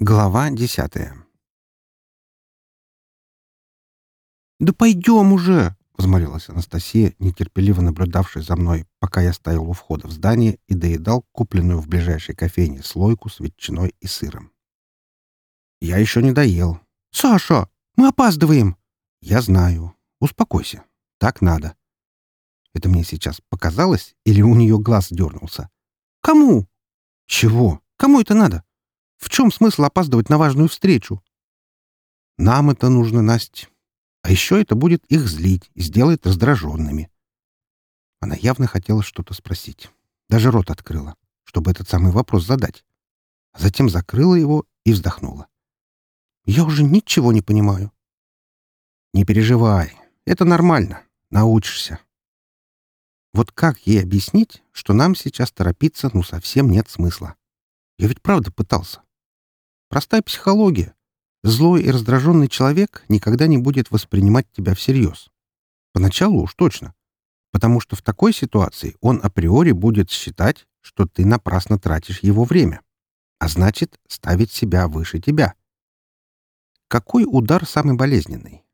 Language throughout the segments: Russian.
Глава десятая «Да пойдем уже!» — взмолилась Анастасия, нетерпеливо наблюдавшая за мной, пока я стоял у входа в здание и доедал купленную в ближайшей кофейне слойку с ветчиной и сыром. «Я еще не доел». «Саша, мы опаздываем!» «Я знаю. Успокойся. Так надо». Это мне сейчас показалось или у нее глаз дернулся? «Кому?» «Чего? Кому это надо?» В чем смысл опаздывать на важную встречу? Нам это нужно, Настя. А еще это будет их злить и сделает раздраженными. Она явно хотела что-то спросить. Даже рот открыла, чтобы этот самый вопрос задать. А затем закрыла его и вздохнула. «Я уже ничего не понимаю». «Не переживай. Это нормально. Научишься». Вот как ей объяснить, что нам сейчас торопиться ну совсем нет смысла? Я ведь правда пытался. Простая психология. Злой и раздраженный человек никогда не будет воспринимать тебя всерьез. Поначалу уж точно. Потому что в такой ситуации он априори будет считать, что ты напрасно тратишь его время. А значит, ставить себя выше тебя. Какой удар самый болезненный?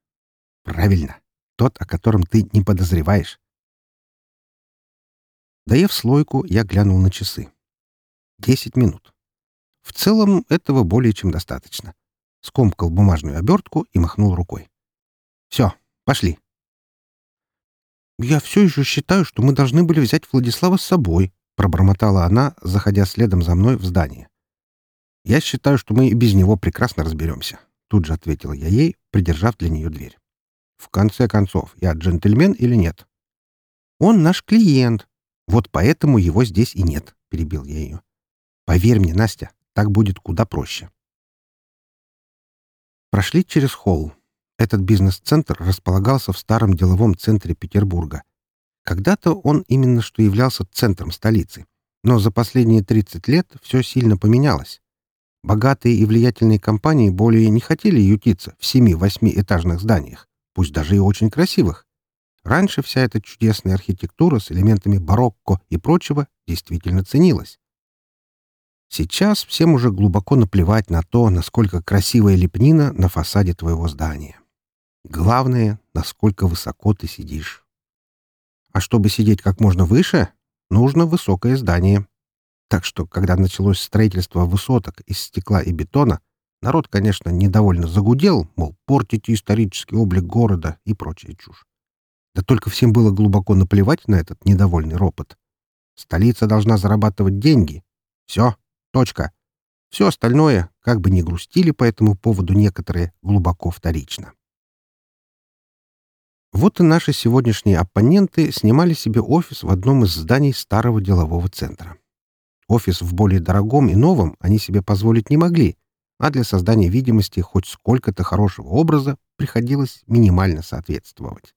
Правильно. Тот, о котором ты не подозреваешь. Доев слойку, я глянул на часы. Десять минут. В целом этого более чем достаточно. Скомкал бумажную обертку и махнул рукой. «Все, пошли». «Я все еще считаю, что мы должны были взять Владислава с собой», — пробормотала она, заходя следом за мной в здание. «Я считаю, что мы и без него прекрасно разберемся», — тут же ответила я ей, придержав для нее дверь. «В конце концов, я джентльмен или нет?» «Он наш клиент. Вот поэтому его здесь и нет», — перебил я ее. «Поверь мне, Настя, так будет куда проще. Прошли через холл. Этот бизнес-центр располагался в старом деловом центре Петербурга. Когда-то он именно что являлся центром столицы. Но за последние 30 лет все сильно поменялось. Богатые и влиятельные компании более не хотели ютиться в семи-восьмиэтажных зданиях, пусть даже и очень красивых. Раньше вся эта чудесная архитектура с элементами барокко и прочего действительно ценилась. Сейчас всем уже глубоко наплевать на то, насколько красивая лепнина на фасаде твоего здания. Главное, насколько высоко ты сидишь. А чтобы сидеть как можно выше, нужно высокое здание. Так что, когда началось строительство высоток из стекла и бетона, народ, конечно, недовольно загудел, мол, портите исторический облик города и прочая чушь. Да только всем было глубоко наплевать на этот недовольный ропот. Столица должна зарабатывать деньги. Все, Точка. Все остальное, как бы ни грустили по этому поводу некоторые, глубоко вторично. Вот и наши сегодняшние оппоненты снимали себе офис в одном из зданий старого делового центра. Офис в более дорогом и новом они себе позволить не могли, а для создания видимости хоть сколько-то хорошего образа приходилось минимально соответствовать.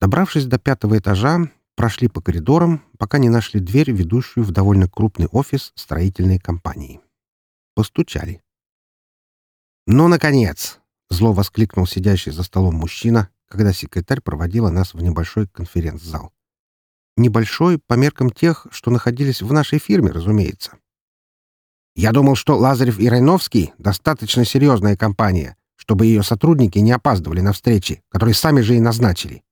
Добравшись до пятого этажа, прошли по коридорам, пока не нашли дверь, ведущую в довольно крупный офис строительной компании. Постучали. «Ну, наконец!» — зло воскликнул сидящий за столом мужчина, когда секретарь проводила нас в небольшой конференц-зал. Небольшой по меркам тех, что находились в нашей фирме, разумеется. «Я думал, что Лазарев и Райновский — достаточно серьезная компания, чтобы ее сотрудники не опаздывали на встречи, которые сами же и назначили».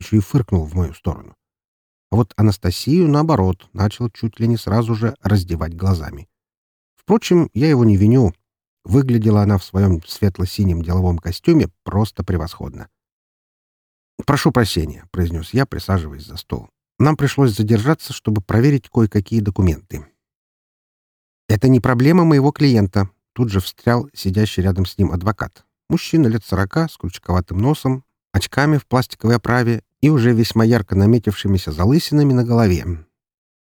Еще и фыркнул в мою сторону. А вот Анастасию, наоборот, начал чуть ли не сразу же раздевать глазами. Впрочем, я его не виню. Выглядела она в своем светло-синем деловом костюме просто превосходно. «Прошу прощения», — произнес я, присаживаясь за стол. «Нам пришлось задержаться, чтобы проверить кое-какие документы». «Это не проблема моего клиента», — тут же встрял сидящий рядом с ним адвокат. Мужчина лет сорока, с крючковатым носом, очками в пластиковой оправе и уже весьма ярко наметившимися залысинами на голове.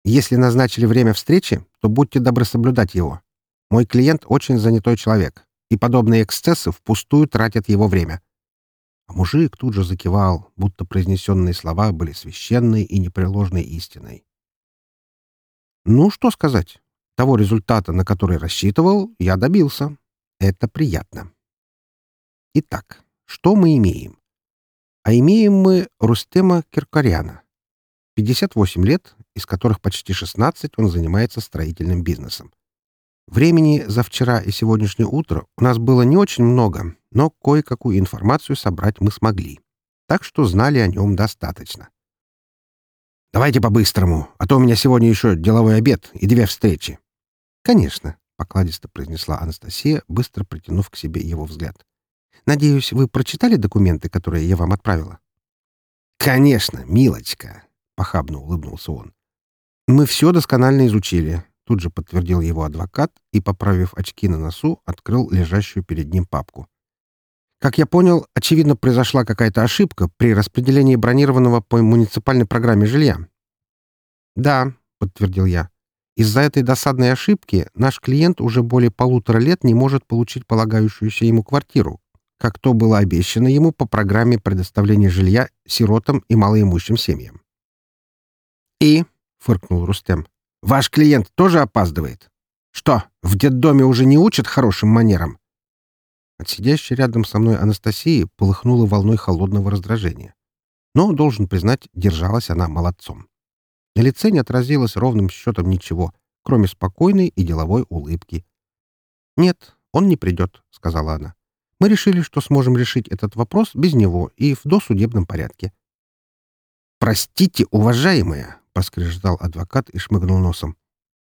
Если назначили время встречи, то будьте добры соблюдать его. Мой клиент очень занятой человек, и подобные эксцессы впустую тратят его время. А мужик тут же закивал, будто произнесенные слова были священной и непреложной истиной. Ну, что сказать. Того результата, на который рассчитывал, я добился. Это приятно. Итак, что мы имеем? А имеем мы Рустема Киркоряна. 58 лет, из которых почти 16 он занимается строительным бизнесом. Времени за вчера и сегодняшнее утро у нас было не очень много, но кое-какую информацию собрать мы смогли. Так что знали о нем достаточно. «Давайте по-быстрому, а то у меня сегодня еще деловой обед и две встречи». «Конечно», — покладисто произнесла Анастасия, быстро притянув к себе его взгляд. «Надеюсь, вы прочитали документы, которые я вам отправила?» «Конечно, милочка», — похабно улыбнулся он. «Мы все досконально изучили», — тут же подтвердил его адвокат и, поправив очки на носу, открыл лежащую перед ним папку. Как я понял, очевидно, произошла какая-то ошибка при распределении бронированного по муниципальной программе жилья. «Да», — подтвердил я. «Из-за этой досадной ошибки наш клиент уже более полутора лет не может получить полагающуюся ему квартиру, как то было обещано ему по программе предоставления жилья сиротам и малоимущим семьям». «И?» — фыркнул Рустем. «Ваш клиент тоже опаздывает? Что, в детдоме уже не учат хорошим манерам?» От сидящей рядом со мной Анастасии полыхнула волной холодного раздражения. Но, должен признать, держалась она молодцом. На лице не отразилось ровным счетом ничего, кроме спокойной и деловой улыбки. «Нет, он не придет», — сказала она. «Мы решили, что сможем решить этот вопрос без него и в досудебном порядке». «Простите, уважаемая», — поскрежетал адвокат и шмыгнул носом.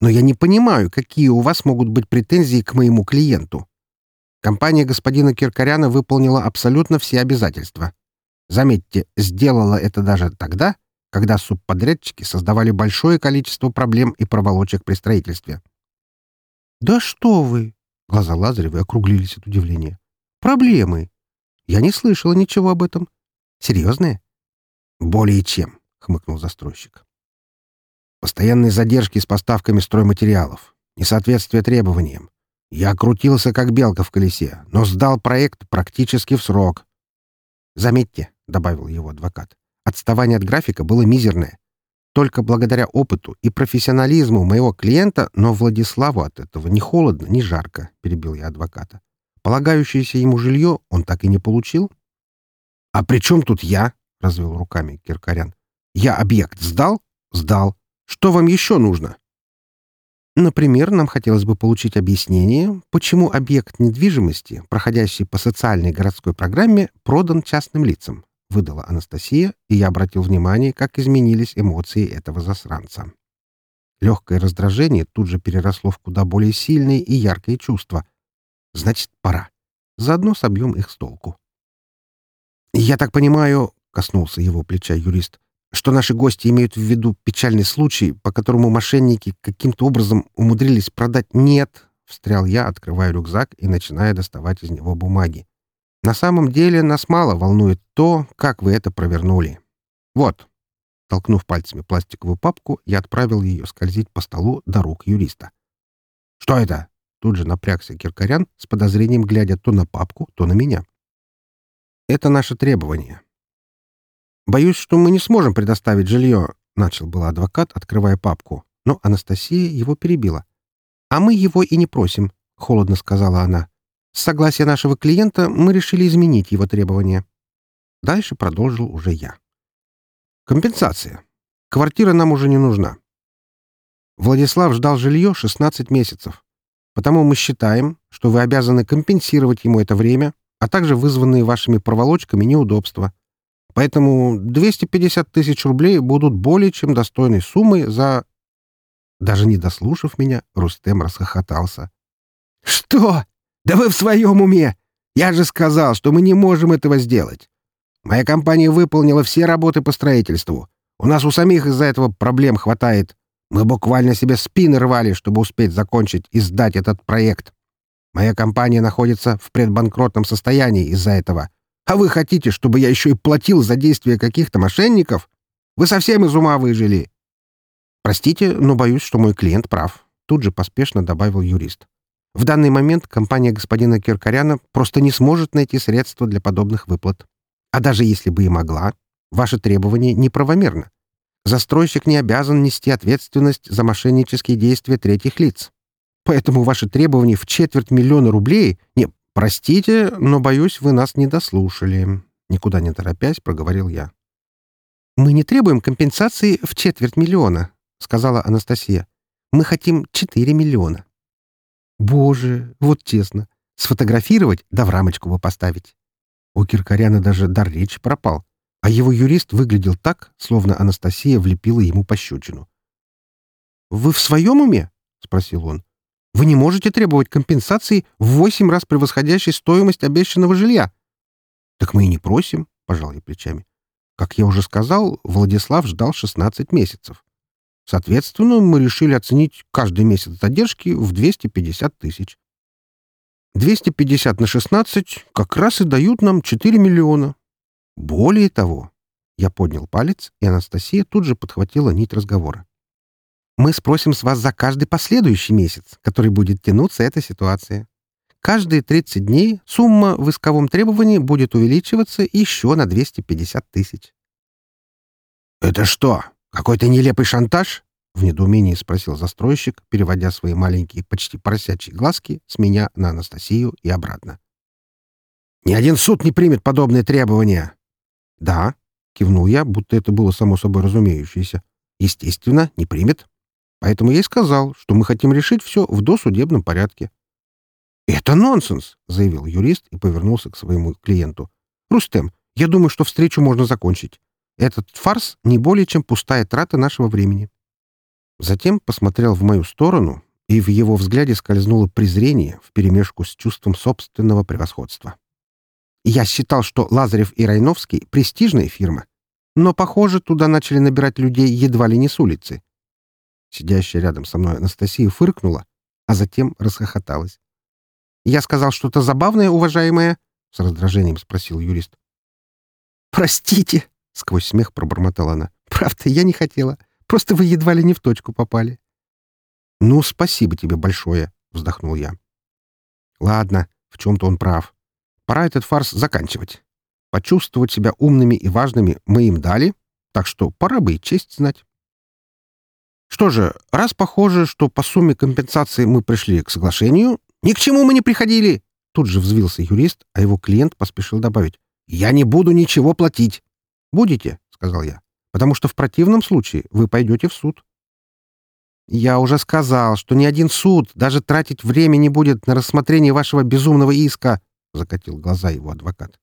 «Но я не понимаю, какие у вас могут быть претензии к моему клиенту». Компания господина Киркоряна выполнила абсолютно все обязательства. Заметьте, сделала это даже тогда, когда субподрядчики создавали большое количество проблем и проволочек при строительстве. «Да что вы!» — глаза Лазаревой округлились от удивления. «Проблемы! Я не слышала ничего об этом. Серьезные?» «Более чем», — хмыкнул застройщик. «Постоянные задержки с поставками стройматериалов, несоответствие требованиям, я крутился, как белка в колесе, но сдал проект практически в срок. «Заметьте», — добавил его адвокат, — «отставание от графика было мизерное. Только благодаря опыту и профессионализму моего клиента, но Владиславу от этого ни холодно, ни жарко», — перебил я адвоката. «Полагающееся ему жилье он так и не получил?» «А при чем тут я?» — развел руками Киркорян. «Я объект сдал? Сдал. Что вам еще нужно?» Например, нам хотелось бы получить объяснение, почему объект недвижимости, проходящий по социальной городской программе, продан частным лицам, выдала Анастасия, и я обратил внимание, как изменились эмоции этого засранца. Легкое раздражение тут же переросло в куда более сильные и яркие чувства. Значит, пора. Заодно собьем их с толку. «Я так понимаю», — коснулся его плеча юрист, что наши гости имеют в виду печальный случай, по которому мошенники каким-то образом умудрились продать «нет», — встрял я, открывая рюкзак и начиная доставать из него бумаги. «На самом деле нас мало волнует то, как вы это провернули. Вот». Толкнув пальцами пластиковую папку, я отправил ее скользить по столу до рук юриста. «Что это?» — тут же напрягся Киркорян, с подозрением глядя то на папку, то на меня. «Это наше требование. «Боюсь, что мы не сможем предоставить жилье», — начал был адвокат, открывая папку. Но Анастасия его перебила. «А мы его и не просим», — холодно сказала она. «С согласия нашего клиента мы решили изменить его требования». Дальше продолжил уже я. «Компенсация. Квартира нам уже не нужна. Владислав ждал жилье 16 месяцев. Потому мы считаем, что вы обязаны компенсировать ему это время, а также вызванные вашими проволочками неудобства. Поэтому 250 тысяч рублей будут более чем достойной суммой за...» Даже не дослушав меня, Рустем расхохотался. «Что? Да вы в своем уме! Я же сказал, что мы не можем этого сделать. Моя компания выполнила все работы по строительству. У нас у самих из-за этого проблем хватает. Мы буквально себе спины рвали, чтобы успеть закончить и сдать этот проект. Моя компания находится в предбанкротном состоянии из-за этого. А вы хотите, чтобы я еще и платил за действия каких-то мошенников? Вы совсем из ума выжили!» «Простите, но боюсь, что мой клиент прав», — тут же поспешно добавил юрист. «В данный момент компания господина Киркоряна просто не сможет найти средства для подобных выплат. А даже если бы и могла, ваше требование неправомерно. Застройщик не обязан нести ответственность за мошеннические действия третьих лиц. Поэтому ваши требования в четверть миллиона рублей не «Простите, но, боюсь, вы нас не дослушали», — никуда не торопясь проговорил я. «Мы не требуем компенсации в четверть миллиона», — сказала Анастасия. «Мы хотим четыре миллиона». Боже, вот честно. Сфотографировать, да в рамочку бы поставить. У Киркоряна даже дар речи пропал, а его юрист выглядел так, словно Анастасия влепила ему пощечину. «Вы в своем уме?» — спросил он. «Вы не можете требовать компенсации в восемь раз превосходящей стоимость обещанного жилья». «Так мы и не просим», — пожал я плечами. «Как я уже сказал, Владислав ждал 16 месяцев. Соответственно, мы решили оценить каждый месяц задержки в 250 тысяч. 250 на 16 как раз и дают нам 4 миллиона. Более того, я поднял палец, и Анастасия тут же подхватила нить разговора. Мы спросим с вас за каждый последующий месяц, который будет тянуться эта ситуация. Каждые 30 дней сумма в исковом требовании будет увеличиваться еще на 250 тысяч. «Это что, какой-то нелепый шантаж?» — в недоумении спросил застройщик, переводя свои маленькие, почти поросячьи глазки с меня на Анастасию и обратно. «Ни один суд не примет подобные требования!» «Да», — кивнул я, будто это было само собой разумеющееся. «Естественно, не примет. Поэтому я и сказал, что мы хотим решить все в досудебном порядке». «Это нонсенс!» — заявил юрист и повернулся к своему клиенту. «Рустем, я думаю, что встречу можно закончить. Этот фарс не более чем пустая трата нашего времени. Затем посмотрел в мою сторону, и в его взгляде скользнуло презрение вперемешку с чувством собственного превосходства. Я считал, что Лазарев и Райновский — престижная фирма, но, похоже, туда начали набирать людей едва ли не с улицы. Сидящая рядом со мной Анастасия фыркнула, а затем расхохоталась. «Я сказал что-то забавное, уважаемая?» — с раздражением спросил юрист. «Простите!» — сквозь смех пробормотала она. «Правда, я не хотела. Просто вы едва ли не в точку попали». «Ну, спасибо тебе большое», — вздохнул я. «Ладно, в чем-то он прав. Пора этот фарс заканчивать. Почувствовать себя умными и важными мы им дали, так что пора бы и честь знать». Что же, раз похоже, что по сумме компенсации мы пришли к соглашению, ни к чему мы не приходили. Тут же взвился юрист, а его клиент поспешил добавить. «Я не буду ничего платить. «Будете», — сказал я, — «потому что в противном случае вы пойдете в суд». «Я уже сказал, что ни один суд даже тратить время не будет на рассмотрение вашего безумного иска», — закатил глаза его адвокат.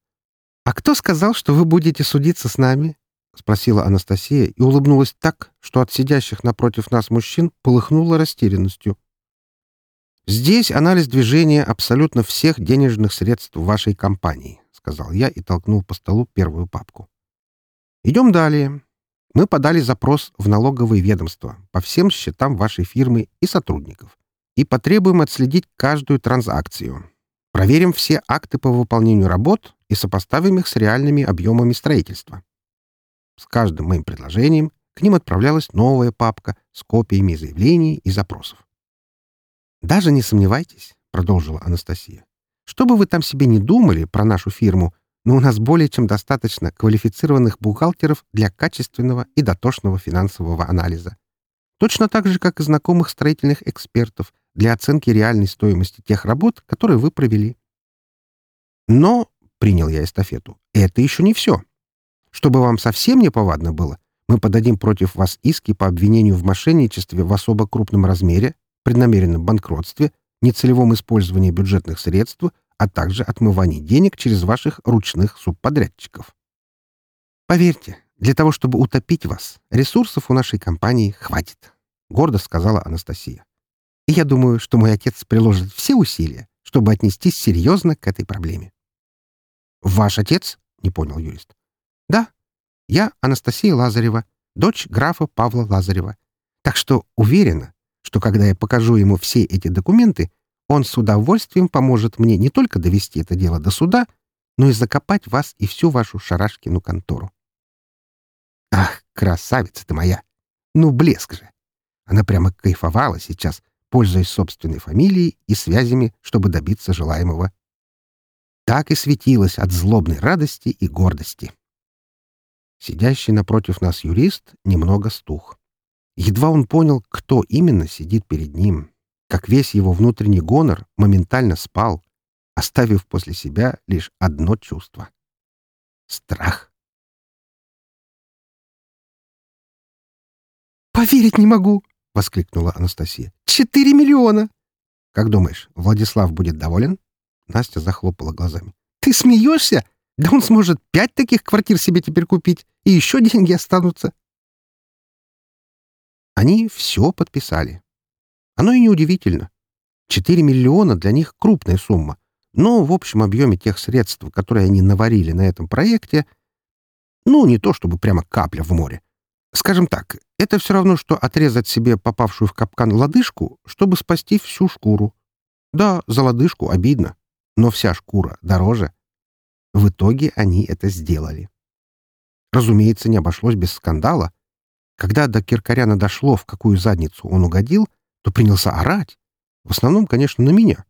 «А кто сказал, что вы будете судиться с нами?» — спросила Анастасия и улыбнулась так, что от сидящих напротив нас мужчин полыхнула растерянностью. «Здесь анализ движения абсолютно всех денежных средств вашей компании», — сказал я и толкнул по столу первую папку. Идем далее. Мы подали запрос в налоговое ведомство по всем счетам вашей фирмы и сотрудников и потребуем отследить каждую транзакцию. Проверим все акты по выполнению работ и сопоставим их с реальными объемами строительства. С каждым моим предложением к ним отправлялась новая папка с копиями заявлений и запросов. «Даже не сомневайтесь», — продолжила Анастасия, «что бы вы там себе не думали про нашу фирму, но у нас более чем достаточно квалифицированных бухгалтеров для качественного и дотошного финансового анализа. Точно так же, как и знакомых строительных экспертов для оценки реальной стоимости тех работ, которые вы провели. Но, принял я эстафету, это еще не все. Чтобы вам совсем не повадно было, мы подадим против вас иски по обвинению в мошенничестве в особо крупном размере, преднамеренном банкротстве, нецелевом использовании бюджетных средств а также отмывание денег через ваших ручных субподрядчиков. Поверьте, для того, чтобы утопить вас, ресурсов у нашей компании хватит, — гордо сказала Анастасия. И я думаю, что мой отец приложит все усилия, чтобы отнестись серьезно к этой проблеме. «Ваш отец?» — не понял юрист. «Да, я Анастасия Лазарева, дочь графа Павла Лазарева. Так что уверена, что когда я покажу ему все эти документы, он с удовольствием поможет мне не только довести это дело до суда, но и закопать вас и всю вашу шарашкину контору. Ах, красавица ты моя! Ну, блеск же! Она прямо кайфовала сейчас, пользуясь собственной фамилией и связями, чтобы добиться желаемого. Так и светилась от злобной радости и гордости. Сидящий напротив нас юрист немного стух. Едва он понял, кто именно сидит перед ним, как весь его внутренний гонор моментально спал, оставив после себя лишь одно чувство — страх. «Поверить не могу!» — воскликнула Анастасия. «Четыре миллиона!» Как думаешь, Владислав будет доволен?» Настя захлопала глазами. «Ты смеешься? Да он сможет пять таких квартир себе теперь купить, и еще деньги останутся». Они все подписали. Оно и неудивительно. Четыре миллиона для них — крупная сумма. Но в общем объеме тех средств, которые они наварили на этом проекте, ну, не то чтобы прямо капля в море. Скажем так, это все равно, что отрезать себе попавшую в капкан лодыжку, чтобы спасти всю шкуру. Да, за лодыжку обидно, но вся шкура дороже. В итоге они это сделали. Разумеется, не обошлось без скандала. Когда до Киркоряна дошло, в какую задницу он угодил, то принялся орать. В основном, конечно, на меня.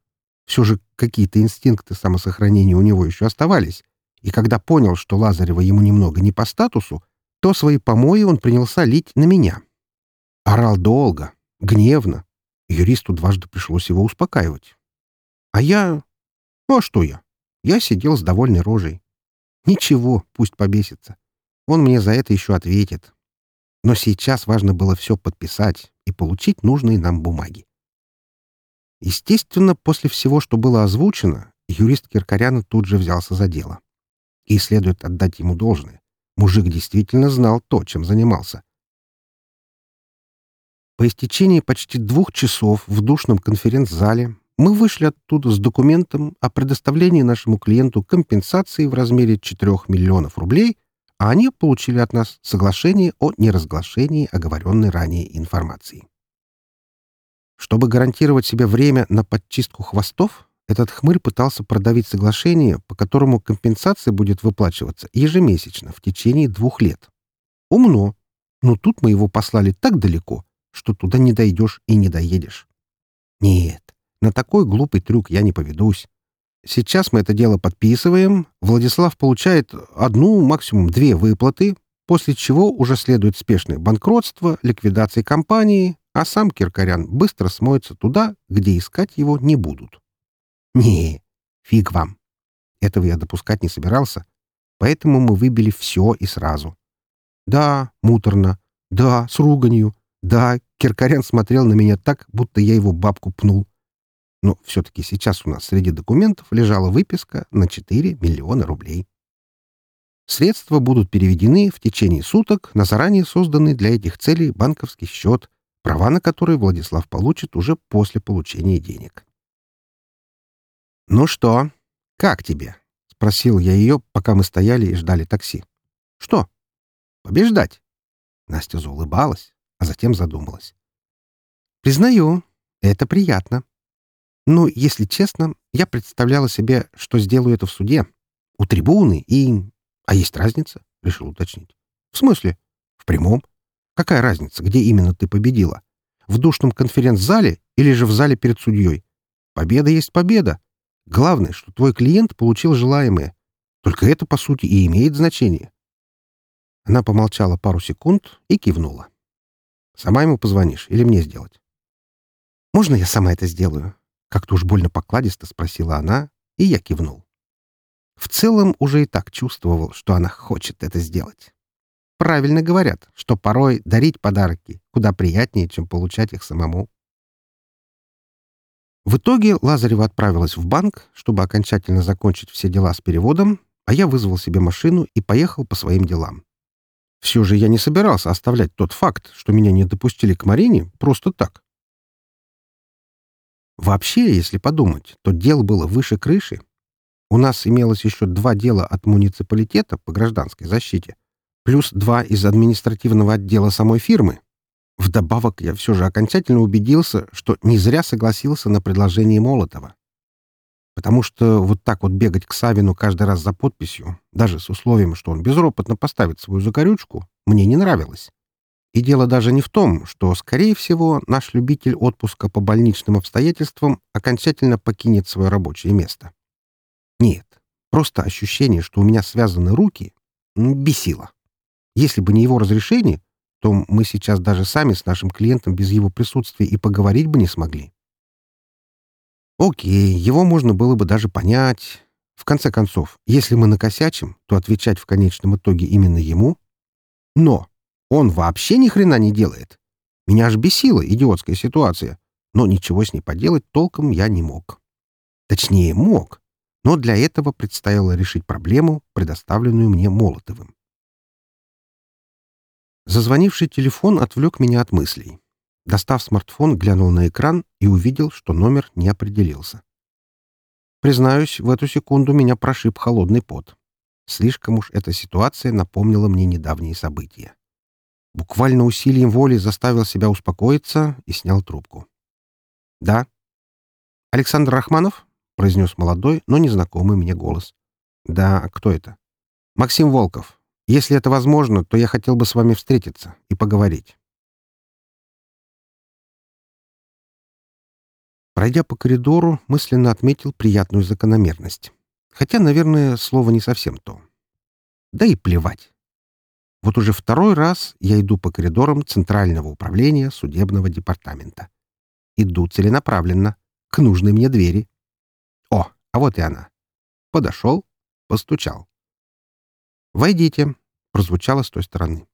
Все же какие-то инстинкты самосохранения у него еще оставались. И когда понял, что Лазарева ему немного не по статусу, то свои помои он принялся лить на меня. Орал долго, гневно. Юристу дважды пришлось его успокаивать. А я... Ну а что я? Я сидел с довольной рожей. Ничего, пусть побесится. Он мне за это еще ответит. Но сейчас важно было все подписать и получить нужные нам бумаги. Естественно, после всего, что было озвучено, юрист Киркоряна тут же взялся за дело. И следует отдать ему должное. Мужик действительно знал то, чем занимался. По истечении почти двух часов в душном конференц-зале мы вышли оттуда с документом о предоставлении нашему клиенту компенсации в размере 4 миллионов рублей, а они получили от нас соглашение о неразглашении оговоренной ранее информации. Чтобы гарантировать себе время на подчистку хвостов, этот хмырь пытался продавить соглашение, по которому компенсация будет выплачиваться ежемесячно в течение двух лет. Умно. Но тут мы его послали так далеко, что туда не дойдешь и не доедешь. Нет, на такой глупый трюк я не поведусь. Сейчас мы это дело подписываем, Владислав получает одну, максимум две выплаты, после чего уже следует спешное банкротство, ликвидация компании, а сам Киркорян быстро смоется туда, где искать его не будут. Не, фиг вам. Этого я допускать не собирался, поэтому мы выбили все и сразу. Да, муторно. Да, с руганью. Да, Киркорян смотрел на меня так, будто я его бабку пнул. Но все-таки сейчас у нас среди документов лежала выписка на 4 миллиона рублей. Средства будут переведены в течение суток на заранее созданный для этих целей банковский счет, права на который Владислав получит уже после получения денег. «Ну что, как тебе?» — спросил я ее, пока мы стояли и ждали такси. «Что? Побеждать?» Настя заулыбалась, а затем задумалась. «Признаю, это приятно. Но, если честно, я представляла себе, что сделаю это в суде. У трибуны и... А есть разница?» — решил уточнить. «В смысле? В прямом? Какая разница, где именно ты победила? В душном конференц-зале или же в зале перед судьей? Победа есть победа. Главное, что твой клиент получил желаемое. Только это, по сути, и имеет значение. Она помолчала пару секунд и кивнула. «Сама ему позвонишь или мне сделать?» «Можно я сама это сделаю?» Как-то уж больно покладисто спросила она, и я кивнул. В целом уже и так чувствовал, что она хочет это сделать. Правильно говорят, что порой дарить подарки куда приятнее, чем получать их самому. В итоге Лазарева отправилась в банк, чтобы окончательно закончить все дела с переводом, а я вызвал себе машину и поехал по своим делам. Все же я не собирался оставлять тот факт, что меня не допустили к Марине, просто так. Вообще, если подумать, то дел было выше крыши. У нас имелось еще два дела от муниципалитета по гражданской защите, плюс два из административного отдела самой фирмы, Вдобавок я все же окончательно убедился, что не зря согласился на предложение Молотова. Потому что вот так вот бегать к Савину каждый раз за подписью, даже с условием, что он безропотно поставит свою закорючку, мне не нравилось. И дело даже не в том, что, скорее всего, наш любитель отпуска по больничным обстоятельствам окончательно покинет свое рабочее место. Нет, просто ощущение, что у меня связаны руки, бесило. Если бы не его разрешение, то мы сейчас даже сами с нашим клиентом без его присутствия и поговорить бы не смогли. Окей, его можно было бы даже понять. В конце концов, если мы накосячим, то отвечать в конечном итоге именно ему. Но он вообще ни хрена не делает. Меня аж бесила идиотская ситуация. но ничего с ней поделать толком я не мог. Точнее, мог, но для этого предстояло решить проблему, предоставленную мне Молотовым. Зазвонивший телефон отвлек меня от мыслей. Достав смартфон, глянул на экран и увидел, что номер не определился. Признаюсь, в эту секунду меня прошиб холодный пот. Слишком уж эта ситуация напомнила мне недавние события. Буквально усилием воли заставил себя успокоиться и снял трубку. «Да». «Александр Рахманов?» — произнес молодой, но незнакомый мне голос. «Да, кто это?» «Максим Волков. Если это возможно, то я хотел бы с вами встретиться и поговорить». Пройдя по коридору, мысленно отметил приятную закономерность. Хотя, наверное, слово не совсем то. Да и плевать. Вот уже второй раз я иду по коридорам Центрального управления судебного департамента. Иду целенаправленно, к нужной мне двери. О, а вот и она. Подошел, постучал. «Войдите», — прозвучало с той стороны.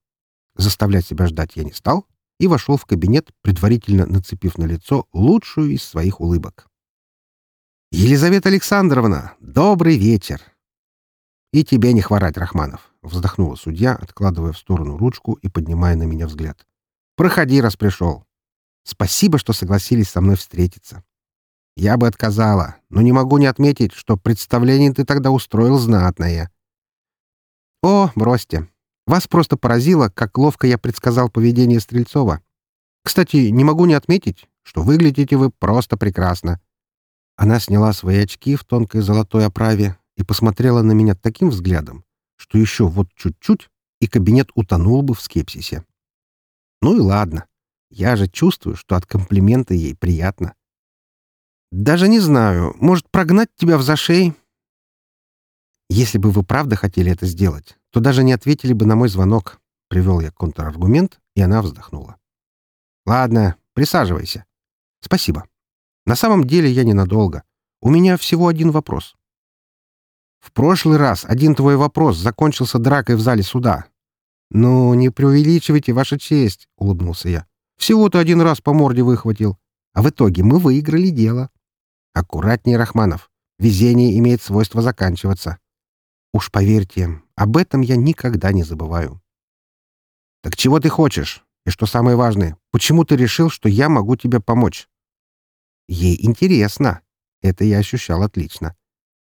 Заставлять себя ждать я не стал и вошел в кабинет, предварительно нацепив на лицо лучшую из своих улыбок. «Елизавета Александровна, добрый вечер!» «И тебе не хворать, Рахманов», — вздохнула судья, откладывая в сторону ручку и поднимая на меня взгляд. «Проходи, раз пришел. Спасибо, что согласились со мной встретиться. Я бы отказала, но не могу не отметить, что представление ты тогда устроил знатное». «О, бросьте. Вас просто поразило, как ловко я предсказал поведение Стрельцова. Кстати, не могу не отметить, что выглядите вы просто прекрасно». Она сняла свои очки в тонкой золотой оправе и посмотрела на меня таким взглядом, что еще вот чуть-чуть, и кабинет утонул бы в скепсисе. Ну и ладно. Я же чувствую, что от комплимента ей приятно. Даже не знаю, может, прогнать тебя в зашей? Если бы вы правда хотели это сделать, то даже не ответили бы на мой звонок. Привел я контраргумент, и она вздохнула. Ладно, присаживайся. Спасибо. На самом деле я ненадолго. У меня всего один вопрос. В прошлый раз один твой вопрос закончился дракой в зале суда. «Ну, не преувеличивайте, Ваша честь», — улыбнулся я. «Всего-то один раз по морде выхватил. А в итоге мы выиграли дело». «Аккуратнее, Рахманов. Везение имеет свойство заканчиваться. Уж поверьте, об этом я никогда не забываю». «Так чего ты хочешь? И что самое важное, почему ты решил, что я могу тебе помочь?» «Ей интересно. Это я ощущал отлично.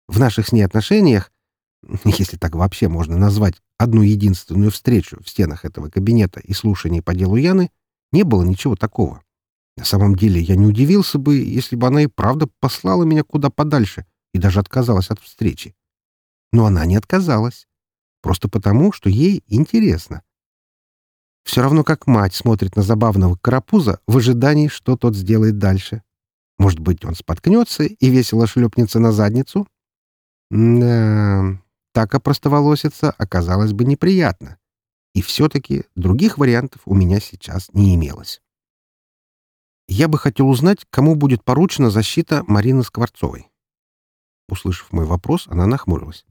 В наших с ней отношениях, если так вообще можно назвать одну единственную встречу в стенах этого кабинета и слушание по делу Яны, не было ничего такого. На самом деле я не удивился бы, если бы она и правда послала меня куда подальше и даже отказалась от встречи. Но она не отказалась. Просто потому, что ей интересно. Все равно как мать смотрит на забавного карапуза в ожидании, что тот сделает дальше. Может быть, он споткнется и весело шлепнется на задницу, да, так опростоволоситься оказалось бы неприятно. И все-таки других вариантов у меня сейчас не имелось. Я бы хотел узнать, кому будет поручена защита Марины Скворцовой. Услышав мой вопрос, она нахмурилась.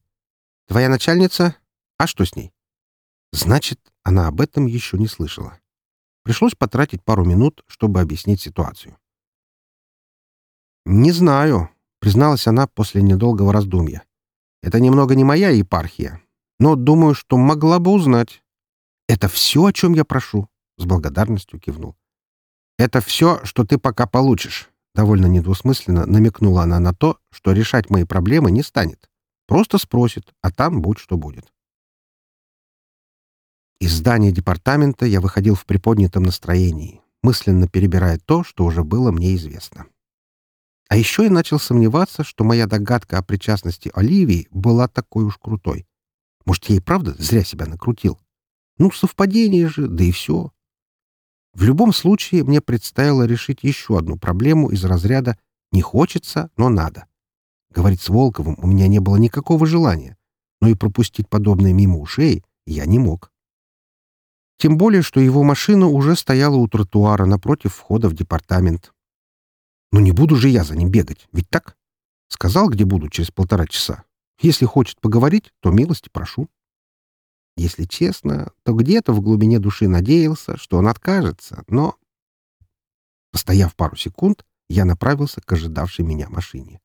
«Твоя начальница? А что с ней?» Значит, она об этом еще не слышала. Пришлось потратить пару минут, чтобы объяснить ситуацию. «Не знаю», — призналась она после недолгого раздумья. Это немного не моя епархия, но думаю, что могла бы узнать. Это все, о чем я прошу, — с благодарностью кивнул. Это все, что ты пока получишь. Довольно недвусмысленно намекнула она на то, что решать мои проблемы не станет. Просто спросит, а там будь что будет. Из здания департамента я выходил в приподнятом настроении, мысленно перебирая то, что уже было мне известно. А еще я начал сомневаться, что моя догадка о причастности Оливии была такой уж крутой. Может, я и правда зря себя накрутил? Ну, совпадение же, да и все. В любом случае, мне предстояло решить еще одну проблему из разряда «не хочется, но надо». Говорить с Волковым у меня не было никакого желания, но и пропустить подобное мимо ушей я не мог. Тем более, что его машина уже стояла у тротуара напротив входа в департамент. Но не буду же я за ним бегать, ведь так? Сказал, где буду через полтора часа. Если хочет поговорить, то милости прошу. Если честно, то где-то в глубине души надеялся, что он откажется, но... Постояв пару секунд, я направился к ожидавшей меня машине.